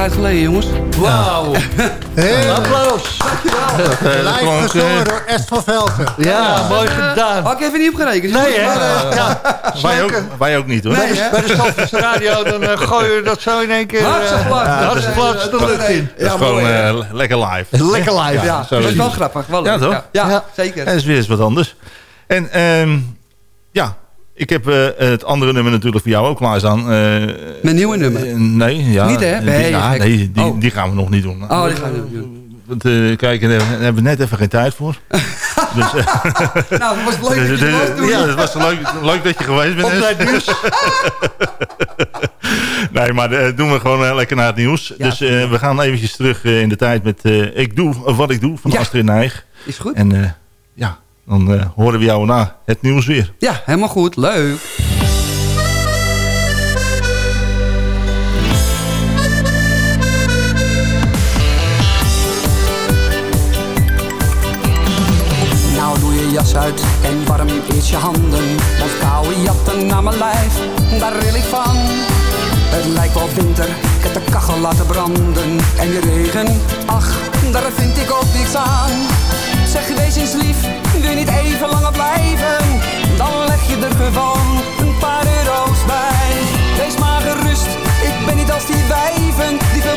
tijd geleden, jongens. Wauw. Heel Applaus. Live gezongen eh, door Est van Velten. Ja, mooi gedaan. Had ik even niet opgerekend. Nee, hè? Maar, eh, Ja, Wij ook, wij ook niet hoor. Nee, bij de, bij de Zandvoortse radio dan eh, gooien we dat zo in één keer... Hartstikke ja, plat. de lucht in. Dat is Ja, gewoon lekker live. Lekker live. Ja, dat is wel grappig. Wel Ja, leuk. toch? Ja, ja, Ja. zeker. Dat is weer eens wat anders. En ehm, ja, ik heb eh, het andere nummer natuurlijk voor jou ook klaarstaan. Eh, Mijn nieuwe nummer. eh, nee, ja. Niet, hè? Die, Nee, ja, nee die, Oh. die gaan we nog niet doen. Oh, die gaan we doen. Want, eh, kijk, daar hebben we net even geen tijd voor. dus, Nou, het was leuk dat je dus, was toen. ja, het was leuk, leuk dat je geweest bent. Op tijd nieuws. Nee, maar doen we gewoon lekker naar het nieuws. dus we gaan eventjes terug in de tijd met Ik doe wat ik doe van Ja. Astrid Nijg. Is goed. En ja, dan eh, horen we jou na het nieuws weer. Ja, helemaal goed. Leuk. Nou doe je jas uit en warm is je handen. Want koude jatten aan mijn lijf, daar ril ik van. Het lijkt wel winter, ik heb de kachel laten branden. En de regen, ach, daar vind ik ook niks aan. Zeg, wees eens lief, wil niet even langer blijven? Dan leg je er gewoon een paar euro's bij. Wees maar gerust, ik ben niet als die wijven. Die veel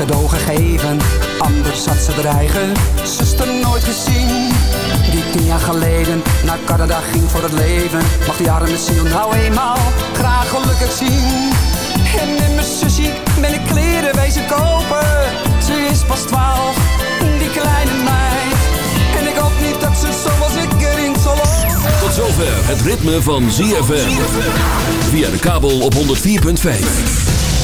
reiscadeau gegeven. Anders had ze dreigen, zuster nooit gezien. Die tien jaar geleden naar Canada ging voor het leven. Mag die arme ziel nou eenmaal graag gelukkig zien. En in mijn sushi ben ik kleren wezen kopen. Ze is pas twaalf, die kleine meid. En ik hoop niet dat ze zoals ik erin zal lopen. Tot zover het ritme van ZFM. Via de kabel op 104.5.